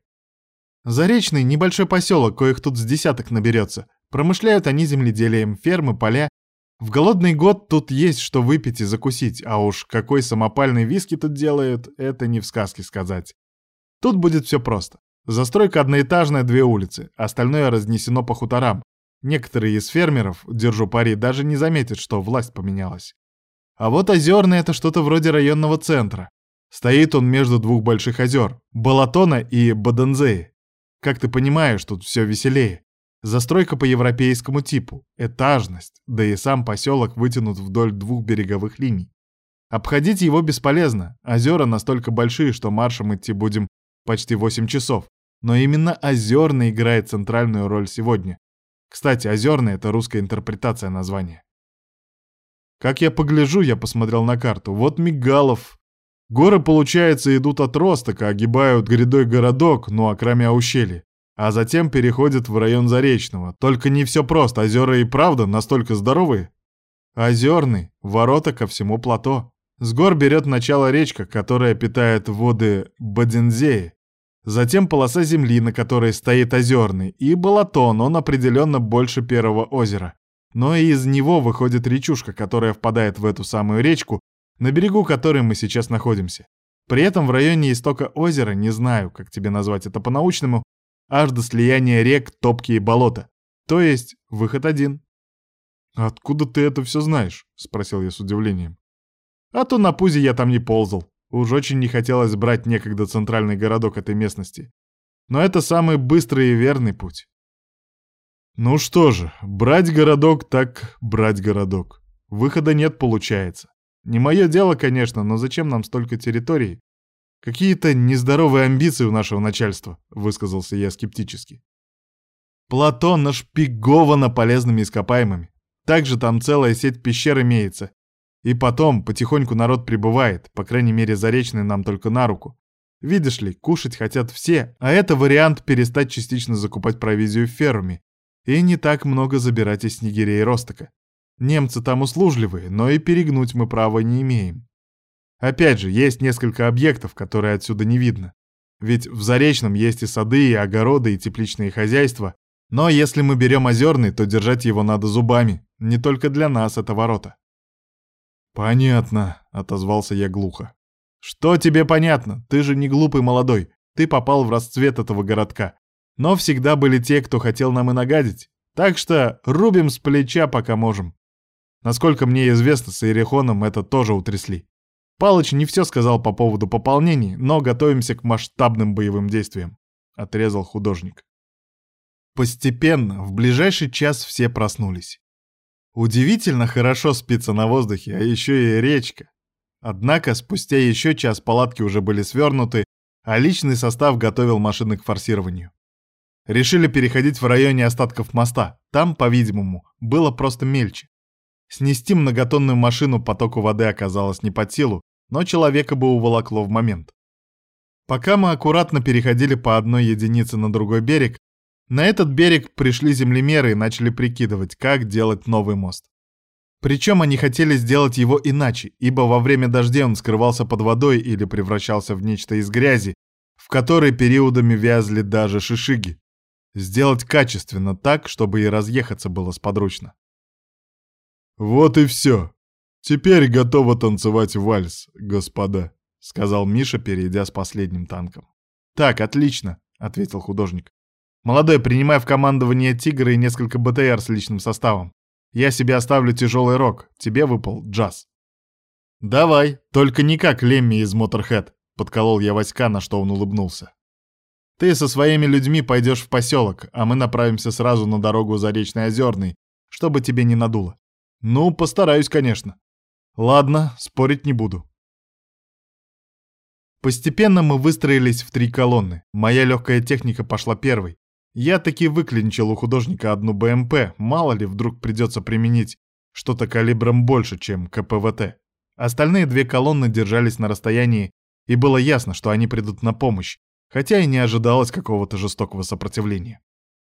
Speaker 1: Заречный небольшой поселок, коих тут с десяток наберется. Промышляют они земледелием, фермы, поля. В голодный год тут есть что выпить и закусить, а уж какой самопальный виски тут делают, это не в сказке сказать. Тут будет все просто. Застройка одноэтажная, две улицы, остальное разнесено по хуторам, Некоторые из фермеров, держу пари, даже не заметят, что власть поменялась. А вот Озерный — это что-то вроде районного центра. Стоит он между двух больших озер — Балатона и Бадензеи. Как ты понимаешь, тут все веселее. Застройка по европейскому типу, этажность, да и сам поселок вытянут вдоль двух береговых линий. Обходить его бесполезно, озера настолько большие, что маршем идти будем почти 8 часов. Но именно Озерный играет центральную роль сегодня, кстати, «Озерный» — это русская интерпретация названия. Как я погляжу, я посмотрел на карту. Вот Мигалов. Горы, получается, идут от Ростока, огибают грядой городок, ну а кроме ущелья. А затем переходят в район Заречного. Только не все просто, озера и правда настолько здоровые. Озерный, ворота ко всему плато. С гор берет начало речка, которая питает воды Бадензеи. Затем полоса земли, на которой стоит озерный, и Балатон, он определенно больше первого озера. Но и из него выходит речушка, которая впадает в эту самую речку, на берегу которой мы сейчас находимся. При этом в районе истока озера, не знаю, как тебе назвать это по-научному, аж до слияния рек, топки и болота. То есть выход один. «Откуда ты это все знаешь?» — спросил я с удивлением. «А то на пузе я там не ползал. Уж очень не хотелось брать некогда центральный городок этой местности. Но это самый быстрый и верный путь. Ну что же, брать городок так брать городок. Выхода нет, получается. Не мое дело, конечно, но зачем нам столько территорий? Какие-то нездоровые амбиции у нашего начальства, высказался я скептически. Плато нашпиговано полезными ископаемыми. Также там целая сеть пещер имеется. И потом потихоньку народ прибывает, по крайней мере заречный нам только на руку. Видишь ли, кушать хотят все, а это вариант перестать частично закупать провизию в ферме и не так много забирать из снегирей Ростока. Немцы там услужливые, но и перегнуть мы права не имеем. Опять же, есть несколько объектов, которые отсюда не видно. Ведь в Заречном есть и сады, и огороды, и тепличные хозяйства. Но если мы берем озерный, то держать его надо зубами. Не только для нас это ворота. «Понятно», — отозвался я глухо. «Что тебе понятно? Ты же не глупый молодой. Ты попал в расцвет этого городка. Но всегда были те, кто хотел нам и нагадить. Так что рубим с плеча, пока можем. Насколько мне известно, с Иерихоном это тоже утрясли. Палыч не все сказал по поводу пополнений, но готовимся к масштабным боевым действиям», — отрезал художник. Постепенно, в ближайший час все проснулись. Удивительно хорошо спится на воздухе, а еще и речка. Однако спустя еще час палатки уже были свернуты, а личный состав готовил машины к форсированию. Решили переходить в районе остатков моста. Там, по-видимому, было просто мельче. Снести многотонную машину потоку воды оказалось не под силу, но человека бы уволокло в момент. Пока мы аккуратно переходили по одной единице на другой берег, на этот берег пришли землемеры и начали прикидывать, как делать новый мост. Причем они хотели сделать его иначе, ибо во время дождей он скрывался под водой или превращался в нечто из грязи, в которой периодами вязли даже шишиги. Сделать качественно так, чтобы и разъехаться было сподручно. «Вот и все. Теперь готово танцевать вальс, господа», — сказал Миша, перейдя с последним танком. «Так, отлично», — ответил художник. «Молодой, принимай в командование «Тигра» и несколько БТР с личным составом. Я себе оставлю тяжелый рок, тебе выпал джаз». «Давай, только не как Лемми из Моторхед», — подколол я Васька, на что он улыбнулся. Ты со своими людьми пойдешь в поселок, а мы направимся сразу на дорогу Заречный Озерный, чтобы тебе не надуло. Ну, постараюсь, конечно. Ладно, спорить не буду. Постепенно мы выстроились в три колонны. Моя легкая техника пошла первой. Я таки выклинчил у художника одну БМП, мало ли вдруг придется применить что-то калибром больше, чем КПВТ. Остальные две колонны держались на расстоянии, и было ясно, что они придут на помощь, хотя и не ожидалось какого-то жестокого сопротивления.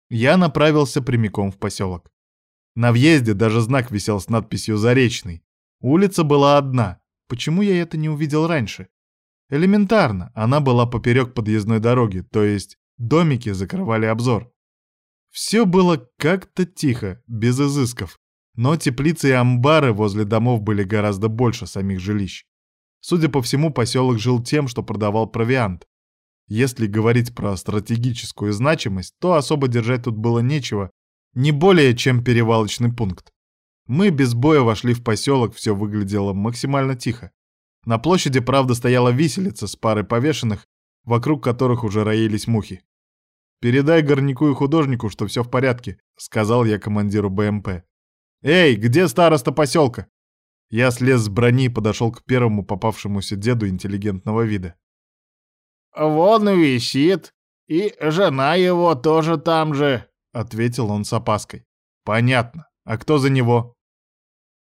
Speaker 1: Я направился прямиком в поселок. На въезде даже знак висел с надписью «Заречный». Улица была одна. Почему я это не увидел раньше? Элементарно, она была поперек подъездной дороги, то есть домики закрывали обзор. Все было как-то тихо, без изысков, но теплицы и амбары возле домов были гораздо больше самих жилищ. Судя по всему, поселок жил тем, что продавал провиант, если говорить про стратегическую значимость, то особо держать тут было нечего, не более чем перевалочный пункт. Мы без боя вошли в поселок, все выглядело максимально тихо. На площади, правда, стояла виселица с парой повешенных, вокруг которых уже роились мухи. «Передай горняку и художнику, что все в порядке», — сказал я командиру БМП. «Эй, где староста поселка?» Я слез с брони и подошел к первому попавшемуся деду интеллигентного вида.
Speaker 4: «Вон висит, и жена его тоже там же», —
Speaker 1: ответил он с опаской. «Понятно. А кто за него?»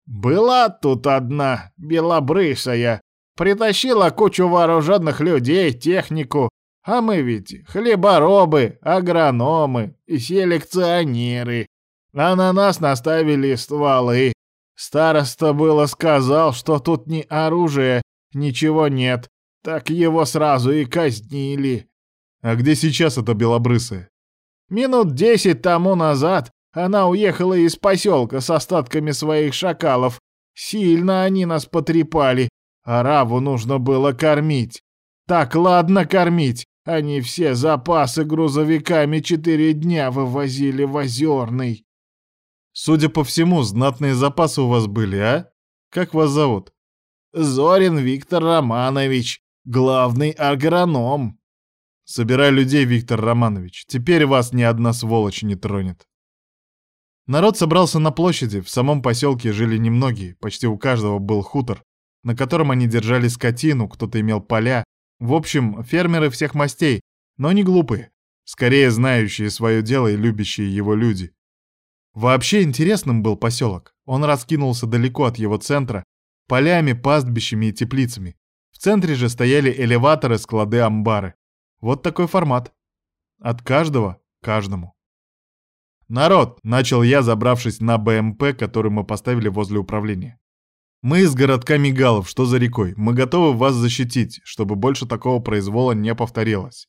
Speaker 4: Была тут одна, белобрысая, притащила кучу вооруженных людей, технику, а мы ведь хлеборобы, агрономы и селекционеры. А на нас наставили стволы. Староста было сказал, что тут ни оружия, ничего нет. Так его сразу и казнили.
Speaker 1: А где сейчас эта белобрысая?
Speaker 4: Минут десять тому назад она уехала из поселка с остатками своих шакалов. Сильно они нас потрепали. Араву нужно было кормить. Так ладно кормить. Они все запасы грузовиками четыре дня вывозили в Озерный.
Speaker 1: Судя по всему, знатные запасы у вас были, а? Как вас зовут?
Speaker 4: Зорин Виктор Романович, главный агроном.
Speaker 1: Собирай людей, Виктор Романович. Теперь вас ни одна сволочь не тронет. Народ собрался на площади, в самом поселке жили немногие, почти у каждого был хутор, на котором они держали скотину, кто-то имел поля. В общем, фермеры всех мастей, но не глупые, скорее знающие свое дело и любящие его люди. Вообще интересным был поселок. Он раскинулся далеко от его центра, полями, пастбищами и теплицами. В центре же стояли элеваторы, склады, амбары. Вот такой формат. От каждого каждому. «Народ!» — начал я, забравшись на БМП, который мы поставили возле управления. «Мы из городка Мигалов, что за рекой. Мы готовы вас защитить, чтобы больше такого произвола не повторилось.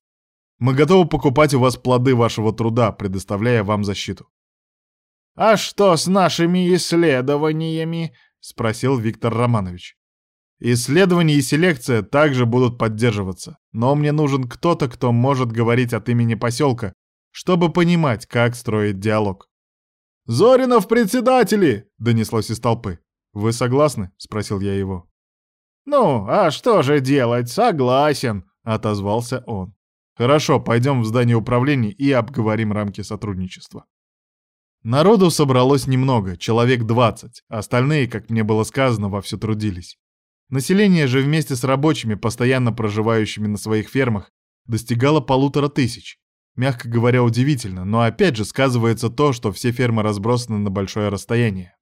Speaker 1: Мы готовы покупать у вас плоды вашего труда, предоставляя вам защиту.
Speaker 4: «А что с нашими исследованиями?» — спросил Виктор Романович.
Speaker 1: «Исследования и селекция также будут поддерживаться, но мне нужен кто-то, кто может говорить от имени поселка, чтобы понимать, как строить диалог».
Speaker 4: «Зоринов председатели!»
Speaker 1: — донеслось из толпы. «Вы согласны?» — спросил я его.
Speaker 4: «Ну, а что же делать? Согласен!» — отозвался он.
Speaker 1: «Хорошо, пойдем в здание управления и обговорим рамки сотрудничества». Народу собралось немного, человек 20, остальные, как мне было сказано, вовсю трудились. Население же вместе с рабочими, постоянно проживающими на своих фермах, достигало полутора тысяч. Мягко говоря, удивительно, но опять же сказывается то, что все фермы разбросаны на большое расстояние.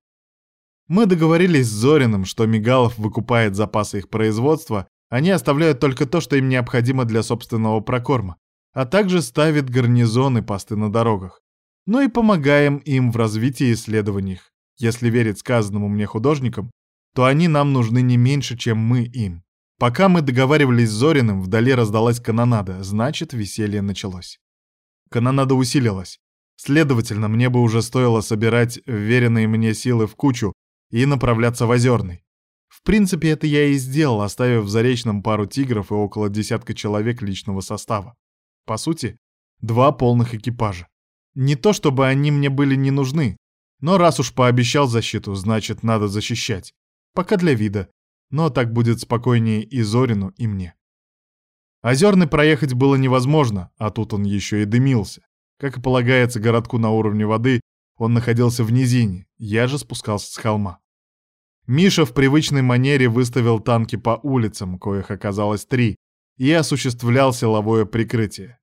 Speaker 1: Мы договорились с Зориным, что Мигалов выкупает запасы их производства, они оставляют только то, что им необходимо для собственного прокорма, а также ставят гарнизоны посты на дорогах но и помогаем им в развитии и исследованиях. Если верить сказанному мне художникам, то они нам нужны не меньше, чем мы им. Пока мы договаривались с Зориным, вдали раздалась канонада, значит, веселье началось. Канонада усилилась. Следовательно, мне бы уже стоило собирать веренные мне силы в кучу и направляться в Озерный. В принципе, это я и сделал, оставив в Заречном пару тигров и около десятка человек личного состава. По сути, два полных экипажа. Не то чтобы они мне были не нужны, но раз уж пообещал защиту, значит, надо защищать. Пока для вида, но так будет спокойнее и Зорину, и мне. Озерный проехать было невозможно, а тут он еще и дымился. Как и полагается городку на уровне воды, он находился в низине, я же спускался с холма. Миша в привычной манере выставил танки по улицам, коих оказалось три, и осуществлял силовое прикрытие.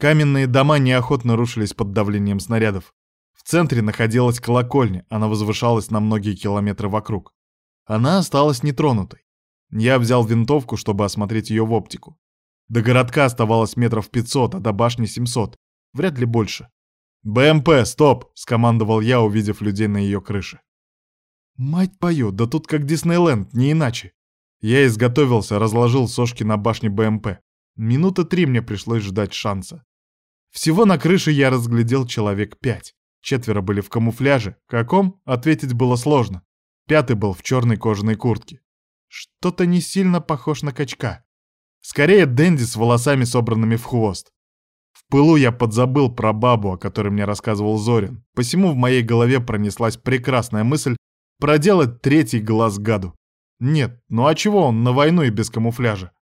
Speaker 1: Каменные дома неохотно рушились под давлением снарядов. В центре находилась колокольня, она возвышалась на многие километры вокруг. Она осталась нетронутой. Я взял винтовку, чтобы осмотреть ее в оптику. До городка оставалось метров 500, а до башни 700. Вряд ли больше. «БМП, стоп!» — скомандовал я, увидев людей на ее крыше. «Мать пою, да тут как Диснейленд, не иначе!» Я изготовился, разложил сошки на башне БМП. Минуты три мне пришлось ждать шанса. Всего на крыше я разглядел человек пять. Четверо были в камуфляже. Каком? Ответить было сложно. Пятый был в черной кожаной куртке. Что-то не сильно похож на качка. Скорее Дэнди с волосами, собранными в хвост. В пылу я подзабыл про бабу, о которой мне рассказывал Зорин. Посему в моей голове пронеслась прекрасная мысль проделать третий глаз гаду. Нет, ну а чего он на войну и без камуфляжа?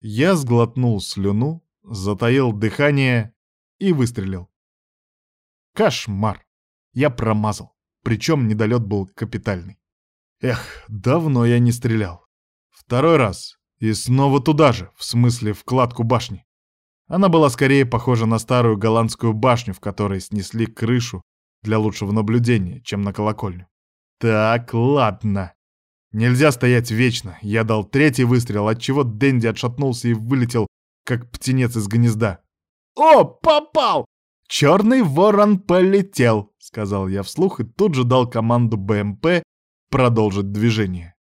Speaker 1: Я сглотнул слюну, затаил дыхание и выстрелил. Кошмар! Я промазал. Причем недолет был капитальный. Эх, давно я не стрелял. Второй раз. И снова туда же, в смысле в кладку башни. Она была скорее похожа на старую голландскую башню, в которой снесли крышу для лучшего наблюдения, чем на колокольню. Так, ладно. Нельзя стоять вечно. Я дал третий выстрел, отчего Дэнди отшатнулся и вылетел, как птенец из гнезда. «О, попал! Черный ворон полетел!» — сказал я вслух и тут же дал команду БМП продолжить движение.